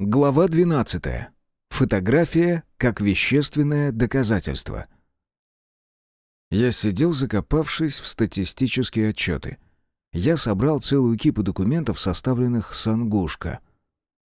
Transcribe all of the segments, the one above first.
Глава 12. Фотография как вещественное доказательство. Я сидел, закопавшись в статистические отчеты. Я собрал целую кипу документов, составленных с Ангушка.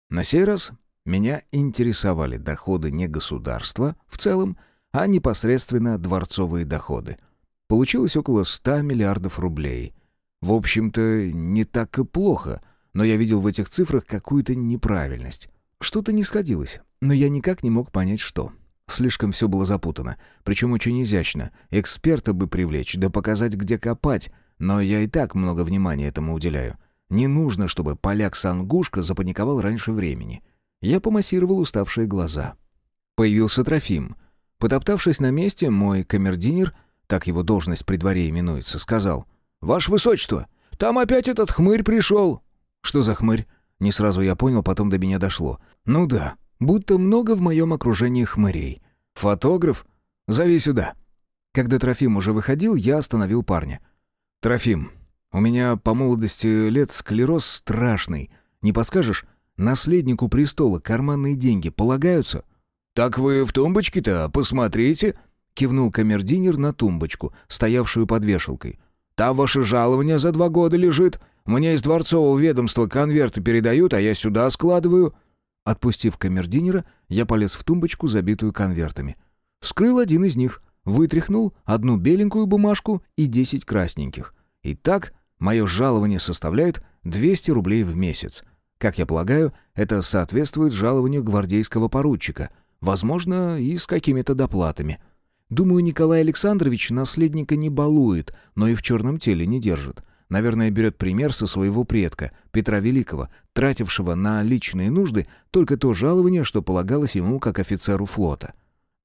На сей раз меня интересовали доходы не государства в целом, а непосредственно дворцовые доходы. Получилось около 100 миллиардов рублей. В общем-то, не так и плохо, но я видел в этих цифрах какую-то неправильность. Что-то не сходилось, но я никак не мог понять, что. Слишком все было запутано, причем очень изящно. Эксперта бы привлечь, да показать, где копать, но я и так много внимания этому уделяю. Не нужно, чтобы поляк-сангушка запаниковал раньше времени. Я помассировал уставшие глаза. Появился Трофим. Потоптавшись на месте, мой камердинер, так его должность при дворе именуется, сказал, «Ваше Высочество, там опять этот хмырь пришел». «Что за хмырь?» Не сразу я понял, потом до меня дошло. Ну да, будто много в моем окружении хмырей. Фотограф? Зови сюда. Когда Трофим уже выходил, я остановил парня. «Трофим, у меня по молодости лет склероз страшный. Не подскажешь, наследнику престола карманные деньги полагаются?» «Так вы в тумбочке-то посмотрите», — кивнул камердинер на тумбочку, стоявшую под вешалкой. «Там ваше жалование за два года лежит. Мне из дворцового ведомства конверты передают, а я сюда складываю». Отпустив камердинера, я полез в тумбочку, забитую конвертами. Вскрыл один из них, вытряхнул одну беленькую бумажку и десять красненьких. Итак, мое жалование составляет 200 рублей в месяц. Как я полагаю, это соответствует жалованию гвардейского поручика, возможно, и с какими-то доплатами. Думаю, Николай Александрович наследника не балует, но и в черном теле не держит. Наверное, берет пример со своего предка, Петра Великого, тратившего на личные нужды только то жалование, что полагалось ему как офицеру флота.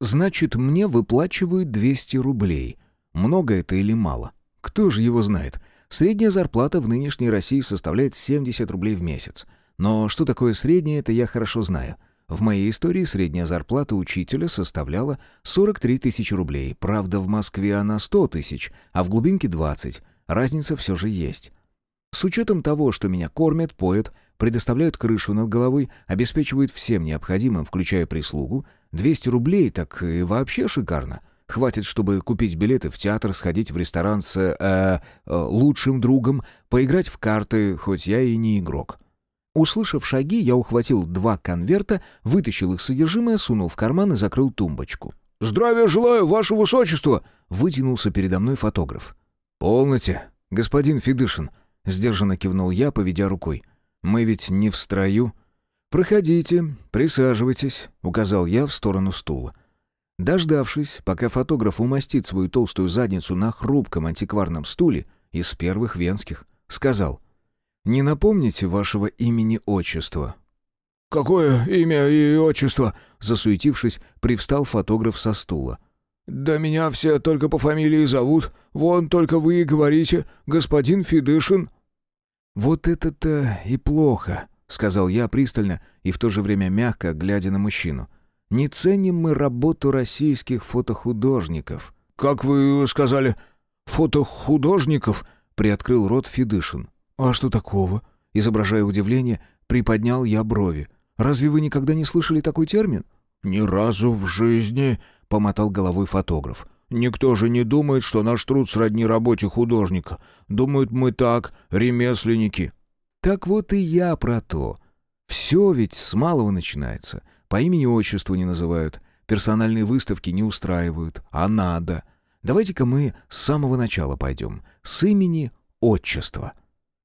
Значит, мне выплачивают 200 рублей. Много это или мало? Кто же его знает? Средняя зарплата в нынешней России составляет 70 рублей в месяц. Но что такое средняя, это я хорошо знаю. В моей истории средняя зарплата учителя составляла 43 тысячи рублей. Правда, в Москве она 100 тысяч, а в глубинке 20. Разница все же есть. С учетом того, что меня кормят, поят, предоставляют крышу над головой, обеспечивают всем необходимым, включая прислугу, 200 рублей так и вообще шикарно. Хватит, чтобы купить билеты в театр, сходить в ресторан с э, э, лучшим другом, поиграть в карты, хоть я и не игрок. Услышав шаги, я ухватил два конверта, вытащил их содержимое, сунул в карман и закрыл тумбочку. «Здравия желаю, ваше высочество!» — вытянулся передо мной фотограф. «Полноте, господин Федышин», — сдержанно кивнул я, поведя рукой. «Мы ведь не в строю». «Проходите, присаживайтесь», — указал я в сторону стула. Дождавшись, пока фотограф умастит свою толстую задницу на хрупком антикварном стуле, из первых венских, сказал, «Не напомните вашего имени-отчества». «Какое имя и отчество?» Засуетившись, привстал фотограф со стула. «Да меня все только по фамилии зовут. Вон только вы и говорите, господин Федышин». «Вот это-то и плохо», — сказал я пристально и в то же время мягко, глядя на мужчину. «Не ценим мы работу российских фотохудожников». «Как вы сказали, фотохудожников?» — приоткрыл рот Федышин. «А что такого?» Изображая удивление, приподнял я брови. «Разве вы никогда не слышали такой термин?» «Ни разу в жизни», — помотал головой фотограф. «Никто же не думает, что наш труд сродни работе художника. Думают мы так, ремесленники». «Так вот и я про то. Все ведь с малого начинается. По имени-отчеству не называют, персональные выставки не устраивают, а надо. Давайте-ка мы с самого начала пойдем. С имени-отчества».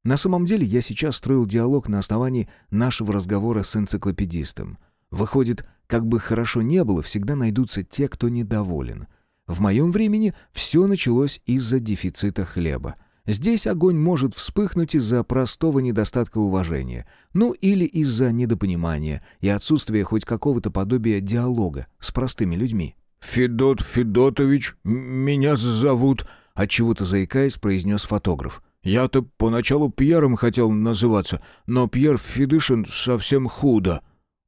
На самом деле я сейчас строил диалог на основании нашего разговора с энциклопедистом. Выходит, как бы хорошо не было, всегда найдутся те, кто недоволен. В моем времени все началось из-за дефицита хлеба. Здесь огонь может вспыхнуть из-за простого недостатка уважения, ну или из-за недопонимания и отсутствия хоть какого-то подобия диалога с простыми людьми. «Федот Федотович, меня зовут», — отчего-то заикаясь, произнес фотограф. «Я-то поначалу Пьером хотел называться, но Пьер Федышин совсем худо».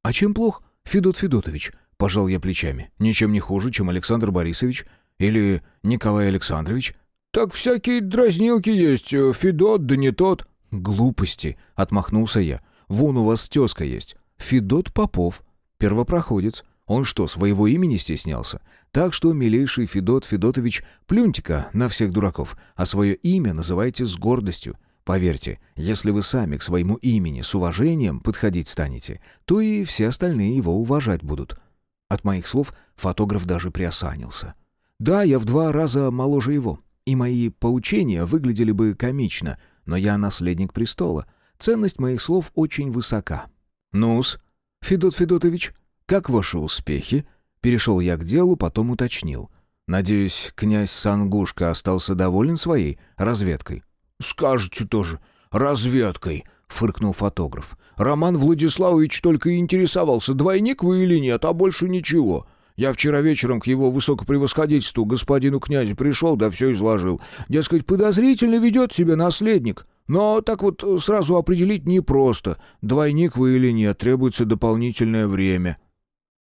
«А чем плох?» «Федот Федотович», — пожал я плечами, «ничем не хуже, чем Александр Борисович или Николай Александрович». «Так всякие дразнилки есть, э, Федот да не тот». «Глупости», — отмахнулся я. «Вон у вас тезка есть. Федот Попов, первопроходец. Он что, своего имени стеснялся? Так что, милейший Федот Федотович, плюньте-ка на всех дураков, а свое имя называйте с гордостью. Поверьте, если вы сами к своему имени с уважением подходить станете, то и все остальные его уважать будут. От моих слов фотограф даже приосанился. Да, я в два раза моложе его, и мои поучения выглядели бы комично, но я наследник престола. Ценность моих слов очень высока. «Ну-с, Федот Федотович, как ваши успехи?» Перешел я к делу, потом уточнил. «Надеюсь, князь Сангушка остался доволен своей разведкой?» «Скажете тоже, разведкой», — фыркнул фотограф. «Роман Владиславович только и интересовался, двойник вы или нет, а больше ничего. Я вчера вечером к его высокопревосходительству, господину князю, пришел, да все изложил. Дескать, подозрительно ведет себя наследник. Но так вот сразу определить непросто, двойник вы или нет, требуется дополнительное время».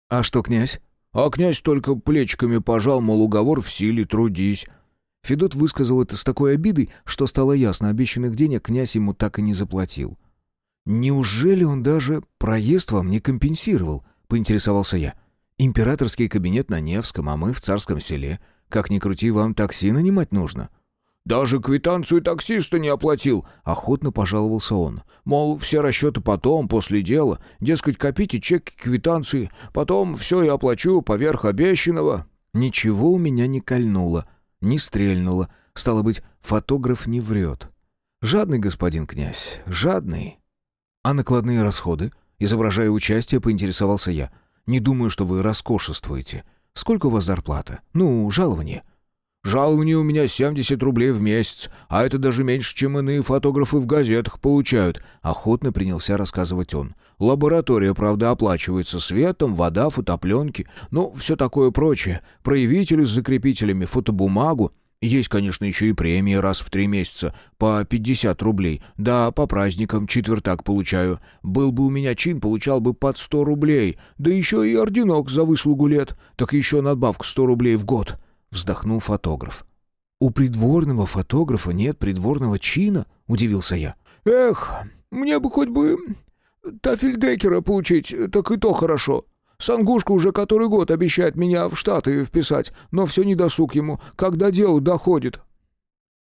«А что, князь?» «А князь только плечиками пожал, мол, уговор в силе, трудись». Федот высказал это с такой обидой, что стало ясно, обещанных денег князь ему так и не заплатил. «Неужели он даже проезд вам не компенсировал?» — поинтересовался я. «Императорский кабинет на Невском, а мы в Царском селе. Как ни крути, вам такси нанимать нужно». «Даже квитанцию таксиста не оплатил», — охотно пожаловался он. «Мол, все расчеты потом, после дела. Дескать, копите чеки, квитанции. Потом все я оплачу поверх обещанного». Ничего у меня не кольнуло не стрельнуло. Стало быть, фотограф не врет. Жадный господин князь, жадный. А накладные расходы? Изображая участие, поинтересовался я. Не думаю, что вы роскошествуете. Сколько у вас зарплата? Ну, жалование. Жалование у меня 70 рублей в месяц, а это даже меньше, чем иные фотографы в газетах получают», — охотно принялся рассказывать он. «Лаборатория, правда, оплачивается светом, вода, фотопленки, ну, все такое прочее. Проявители с закрепителями, фотобумагу. Есть, конечно, еще и премии раз в три месяца, по 50 рублей. Да, по праздникам четвертак получаю. Был бы у меня чин, получал бы под 100 рублей. Да еще и орденок за выслугу лет. Так еще надбавка 100 рублей в год» вздохнул фотограф. «У придворного фотографа нет придворного чина?» — удивился я. «Эх, мне бы хоть бы тафельдекера получить, так и то хорошо. Сангушка уже который год обещает меня в Штаты вписать, но все не досуг ему, когда дело доходит».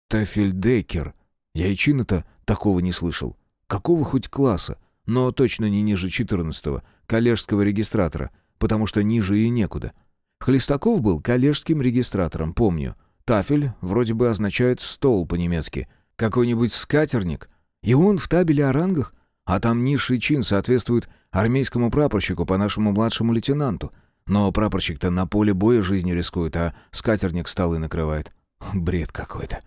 «Тафельдекер? Я и чина-то такого не слышал. Какого хоть класса? Но точно не ниже четырнадцатого, коллежского регистратора, потому что ниже и некуда». Хлестаков был коллежским регистратором, помню. Тафель вроде бы означает «стол» по-немецки. Какой-нибудь скатерник. И он в табеле о рангах. А там низший чин соответствует армейскому прапорщику по нашему младшему лейтенанту. Но прапорщик-то на поле боя жизнью рискует, а скатерник столы накрывает. Бред какой-то.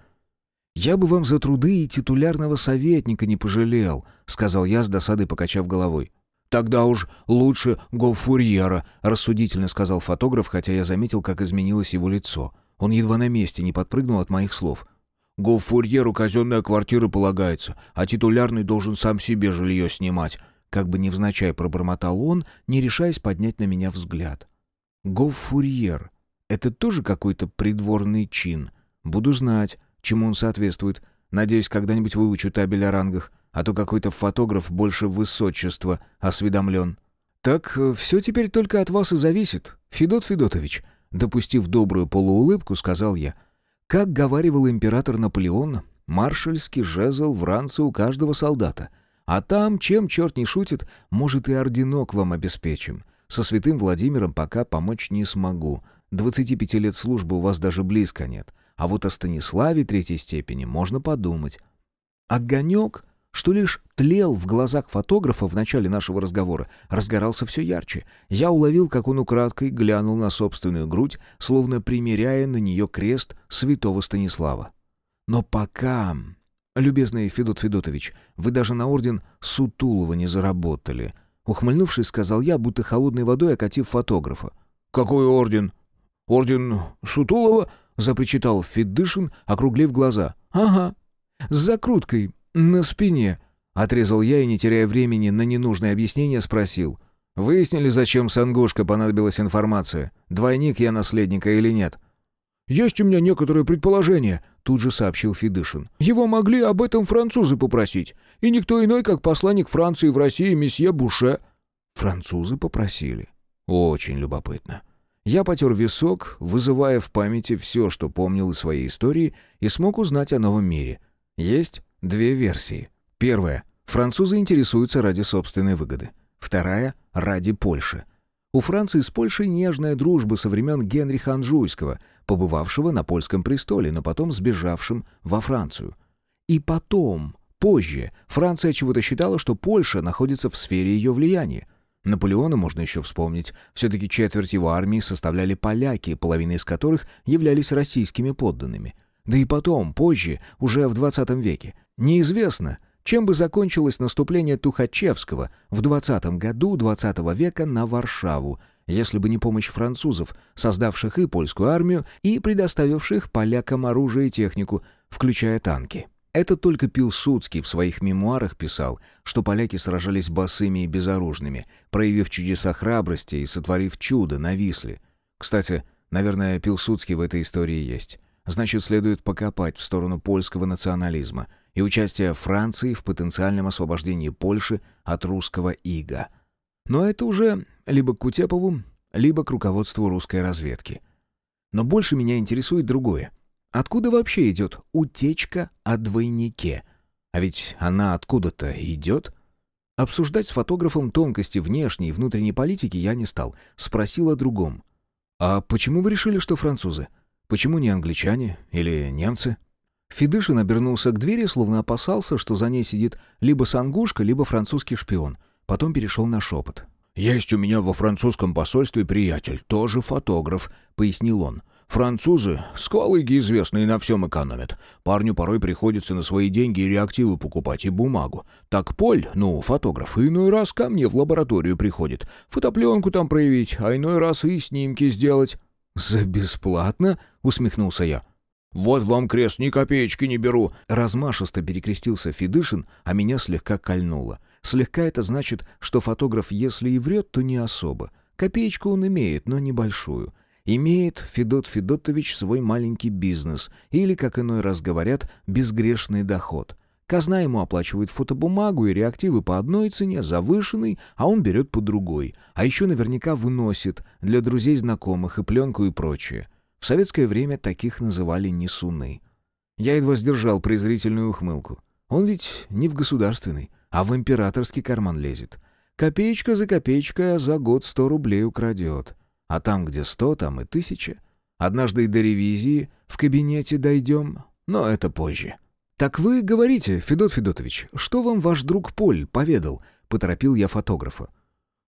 «Я бы вам за труды и титулярного советника не пожалел», — сказал я с досадой, покачав головой. «Тогда уж лучше гофурьера», — рассудительно сказал фотограф, хотя я заметил, как изменилось его лицо. Он едва на месте не подпрыгнул от моих слов. «Гофурьеру казенная квартира полагается, а титулярный должен сам себе жилье снимать», как бы невзначай пробормотал он, не решаясь поднять на меня взгляд. «Гофурьер. Это тоже какой-то придворный чин. Буду знать, чему он соответствует. Надеюсь, когда-нибудь выучу табель о рангах а то какой-то фотограф больше высочества осведомлен. «Так э, все теперь только от вас и зависит, Федот Федотович», допустив добрую полуулыбку, сказал я. «Как говаривал император Наполеон, маршальский жезл в ранце у каждого солдата. А там, чем черт не шутит, может и орденок вам обеспечим. Со святым Владимиром пока помочь не смогу. 25 лет службы у вас даже близко нет. А вот о Станиславе третьей степени можно подумать. Огонек что лишь тлел в глазах фотографа в начале нашего разговора, разгорался все ярче. Я уловил, как он украдкой глянул на собственную грудь, словно примеряя на нее крест святого Станислава. Но пока... «Любезный Федот Федотович, вы даже на орден Сутулова не заработали», — ухмыльнувшись, сказал я, будто холодной водой окатив фотографа. «Какой орден? Орден Сутулова?» — запричитал Федышин, округлив глаза. «Ага, с закруткой, «На спине», — отрезал я и, не теряя времени на ненужное объяснение, спросил. «Выяснили, зачем Сангушка понадобилась информация? Двойник я наследника или нет?» «Есть у меня некоторые предположения», — тут же сообщил Федышин. «Его могли об этом французы попросить, и никто иной, как посланник Франции в России месье Буше». Французы попросили. Очень любопытно. Я потер висок, вызывая в памяти все, что помнил из своей истории, и смог узнать о новом мире. Есть две версии. Первая. Французы интересуются ради собственной выгоды. Вторая — ради Польши. У Франции с Польшей нежная дружба со времен Генриха Анжуйского, побывавшего на польском престоле, но потом сбежавшим во Францию. И потом, позже, Франция чего-то считала, что Польша находится в сфере ее влияния. Наполеона можно еще вспомнить. Все-таки четверть его армии составляли поляки, половина из которых являлись российскими подданными. Да и потом, позже, уже в 20 веке. Неизвестно, чем бы закончилось наступление Тухачевского в 20 году 20 века на Варшаву, если бы не помощь французов, создавших и польскую армию, и предоставивших полякам оружие и технику, включая танки. Это только Пилсудский в своих мемуарах писал, что поляки сражались босыми и безоружными, проявив чудеса храбрости и сотворив чудо на Висле. Кстати, наверное, Пилсудский в этой истории есть. Значит, следует покопать в сторону польского национализма и участия Франции в потенциальном освобождении Польши от русского ига. Но это уже либо к Кутепову, либо к руководству русской разведки. Но больше меня интересует другое — Откуда вообще идет утечка о двойнике? А ведь она откуда-то идет. Обсуждать с фотографом тонкости внешней и внутренней политики я не стал. Спросил о другом. «А почему вы решили, что французы? Почему не англичане или немцы?» Федышин обернулся к двери, словно опасался, что за ней сидит либо сангушка, либо французский шпион. Потом перешел на шепот. «Есть у меня во французском посольстве приятель, тоже фотограф», — пояснил он. Французы — сквалыги известные, на всем экономят. Парню порой приходится на свои деньги и реактивы покупать, и бумагу. Так Поль, ну, фотограф, иной раз ко мне в лабораторию приходит. Фотопленку там проявить, а иной раз и снимки сделать». «За бесплатно?» — усмехнулся я. «Вот вам крест, ни копеечки не беру!» Размашисто перекрестился Федышин, а меня слегка кольнуло. Слегка это значит, что фотограф, если и врет, то не особо. Копеечку он имеет, но небольшую. Имеет Федот Федотович свой маленький бизнес, или, как иной раз говорят, безгрешный доход. Казна ему оплачивает фотобумагу и реактивы по одной цене, завышенной, а он берет по другой. А еще наверняка выносит для друзей-знакомых и пленку и прочее. В советское время таких называли несуны. Я едва сдержал презрительную ухмылку. Он ведь не в государственный, а в императорский карман лезет. Копеечка за копеечкой, а за год сто рублей украдет. А там, где сто, там и тысяча. Однажды и до ревизии в кабинете дойдем, но это позже. «Так вы говорите, Федот Федотович, что вам ваш друг Поль поведал?» — поторопил я фотографа.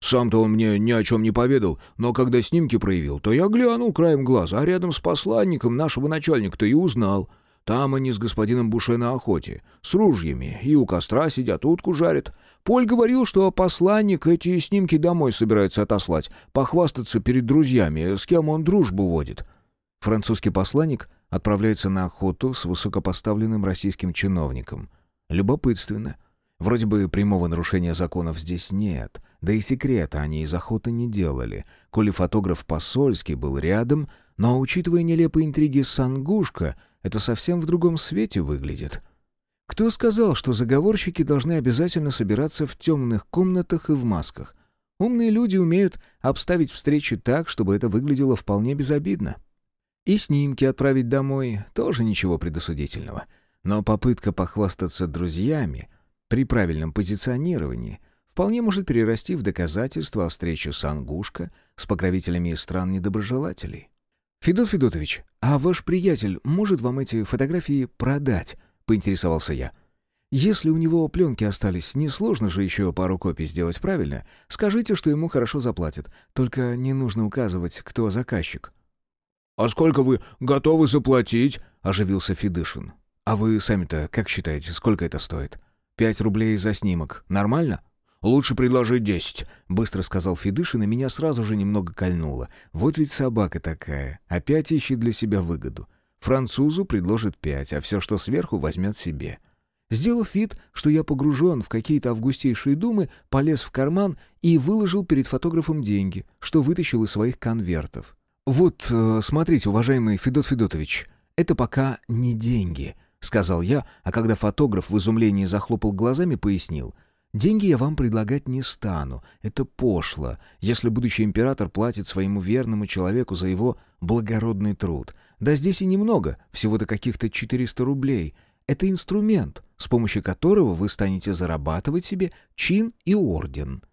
«Сам-то он мне ни о чем не поведал, но когда снимки проявил, то я глянул краем глаза, а рядом с посланником нашего начальника-то и узнал. Там они с господином Буше на охоте, с ружьями, и у костра сидят, утку жарят. Поль говорил, что посланник эти снимки домой собирается отослать, похвастаться перед друзьями, с кем он дружбу водит. Французский посланник отправляется на охоту с высокопоставленным российским чиновником. Любопытственно. Вроде бы прямого нарушения законов здесь нет, да и секрета они из охоты не делали, коли фотограф посольский был рядом, но, учитывая нелепые интриги Сангушка, это совсем в другом свете выглядит. Кто сказал, что заговорщики должны обязательно собираться в темных комнатах и в масках? Умные люди умеют обставить встречи так, чтобы это выглядело вполне безобидно. И снимки отправить домой — тоже ничего предосудительного. Но попытка похвастаться друзьями при правильном позиционировании вполне может перерасти в доказательство о встрече с Ангушка с покровителями из стран-недоброжелателей. «Федот Федотович, а ваш приятель может вам эти фотографии продать?» — поинтересовался я. «Если у него пленки остались, несложно же еще пару копий сделать, правильно? Скажите, что ему хорошо заплатят. Только не нужно указывать, кто заказчик». «А сколько вы готовы заплатить?» — оживился Федышин. «А вы сами-то как считаете, сколько это стоит? Пять рублей за снимок. Нормально?» «Лучше предложить десять», — быстро сказал Федышин, и меня сразу же немного кольнуло. «Вот ведь собака такая. Опять ищет для себя выгоду. Французу предложит пять, а все, что сверху, возьмет себе. Сделав вид, что я погружен в какие-то августейшие думы, полез в карман и выложил перед фотографом деньги, что вытащил из своих конвертов. «Вот, э, смотрите, уважаемый Федот Федотович, это пока не деньги», — сказал я, а когда фотограф в изумлении захлопал глазами, пояснил. Деньги я вам предлагать не стану. Это пошло, если будущий император платит своему верному человеку за его благородный труд. Да здесь и немного, всего-то каких-то 400 рублей. Это инструмент, с помощью которого вы станете зарабатывать себе чин и орден.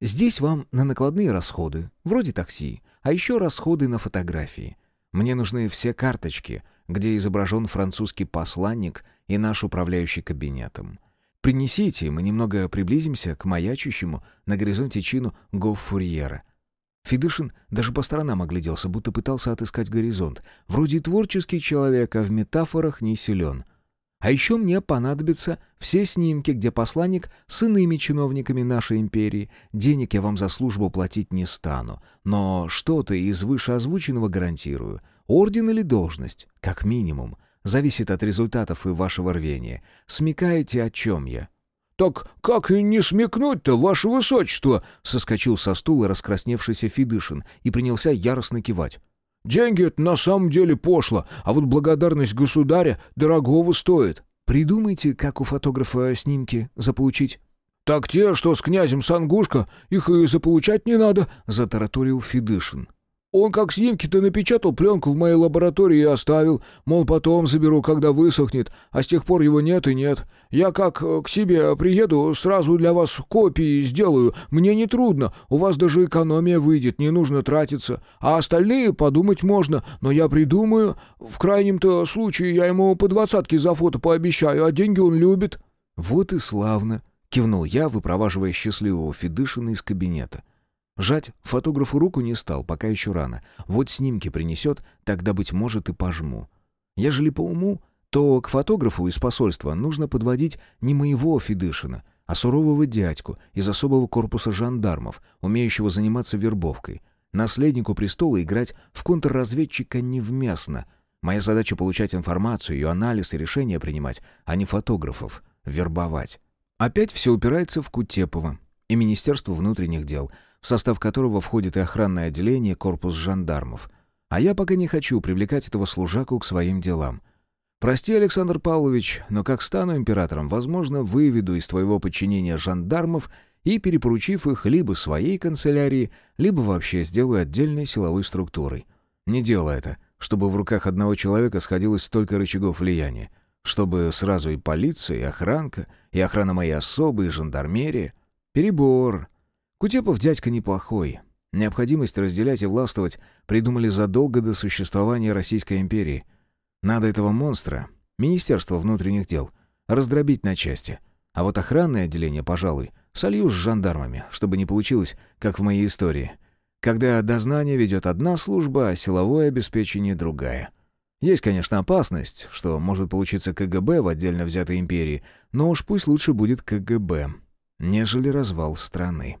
Здесь вам на накладные расходы, вроде такси, а еще расходы на фотографии. Мне нужны все карточки, где изображен французский посланник и наш управляющий кабинетом. Принесите, мы немного приблизимся к маячущему на горизонте чину Гоффурьера. Федышин даже по сторонам огляделся, будто пытался отыскать горизонт. Вроде творческий человек, а в метафорах не силен. А еще мне понадобятся все снимки, где посланник с иными чиновниками нашей империи. Денег я вам за службу платить не стану, но что-то из вышеозвученного гарантирую. Орден или должность, как минимум. Зависит от результатов и вашего рвения. Смекаете, о чем я?» «Так как и не смекнуть-то, ваше высочество?» — соскочил со стула раскрасневшийся Федышин и принялся яростно кивать. «Деньги — это на самом деле пошло, а вот благодарность государя дорогого стоит». «Придумайте, как у фотографа снимки заполучить». «Так те, что с князем Сангушка, их и заполучать не надо», — затараторил Федышин. Он как снимки-то напечатал пленку в моей лаборатории и оставил, мол, потом заберу, когда высохнет, а с тех пор его нет и нет. Я как э, к себе приеду, сразу для вас копии сделаю, мне не трудно, у вас даже экономия выйдет, не нужно тратиться, а остальные подумать можно, но я придумаю, в крайнем-то случае я ему по двадцатке за фото пообещаю, а деньги он любит». «Вот и славно», — кивнул я, выпроваживая счастливого Федышина из кабинета. Жать фотографу руку не стал, пока еще рано. Вот снимки принесет, тогда, быть может, и пожму. Ежели по уму, то к фотографу из посольства нужно подводить не моего Федышина, а сурового дядьку из особого корпуса жандармов, умеющего заниматься вербовкой. Наследнику престола играть в контрразведчика невместно. Моя задача — получать информацию, ее анализ и решения принимать, а не фотографов вербовать. Опять все упирается в Кутепова и Министерство внутренних дел — состав которого входит и охранное отделение, корпус жандармов. А я пока не хочу привлекать этого служаку к своим делам. Прости, Александр Павлович, но как стану императором, возможно, выведу из твоего подчинения жандармов и, перепоручив их либо своей канцелярии, либо вообще сделаю отдельной силовой структурой. Не делай это, чтобы в руках одного человека сходилось столько рычагов влияния, чтобы сразу и полиция, и охранка, и охрана моей особы, и жандармерия. Перебор. Кутепов дядька неплохой. Необходимость разделять и властвовать придумали задолго до существования Российской империи. Надо этого монстра, Министерство внутренних дел, раздробить на части. А вот охранное отделение, пожалуй, солью с жандармами, чтобы не получилось, как в моей истории. Когда дознание ведет одна служба, а силовое обеспечение другая. Есть, конечно, опасность, что может получиться КГБ в отдельно взятой империи, но уж пусть лучше будет КГБ, нежели развал страны.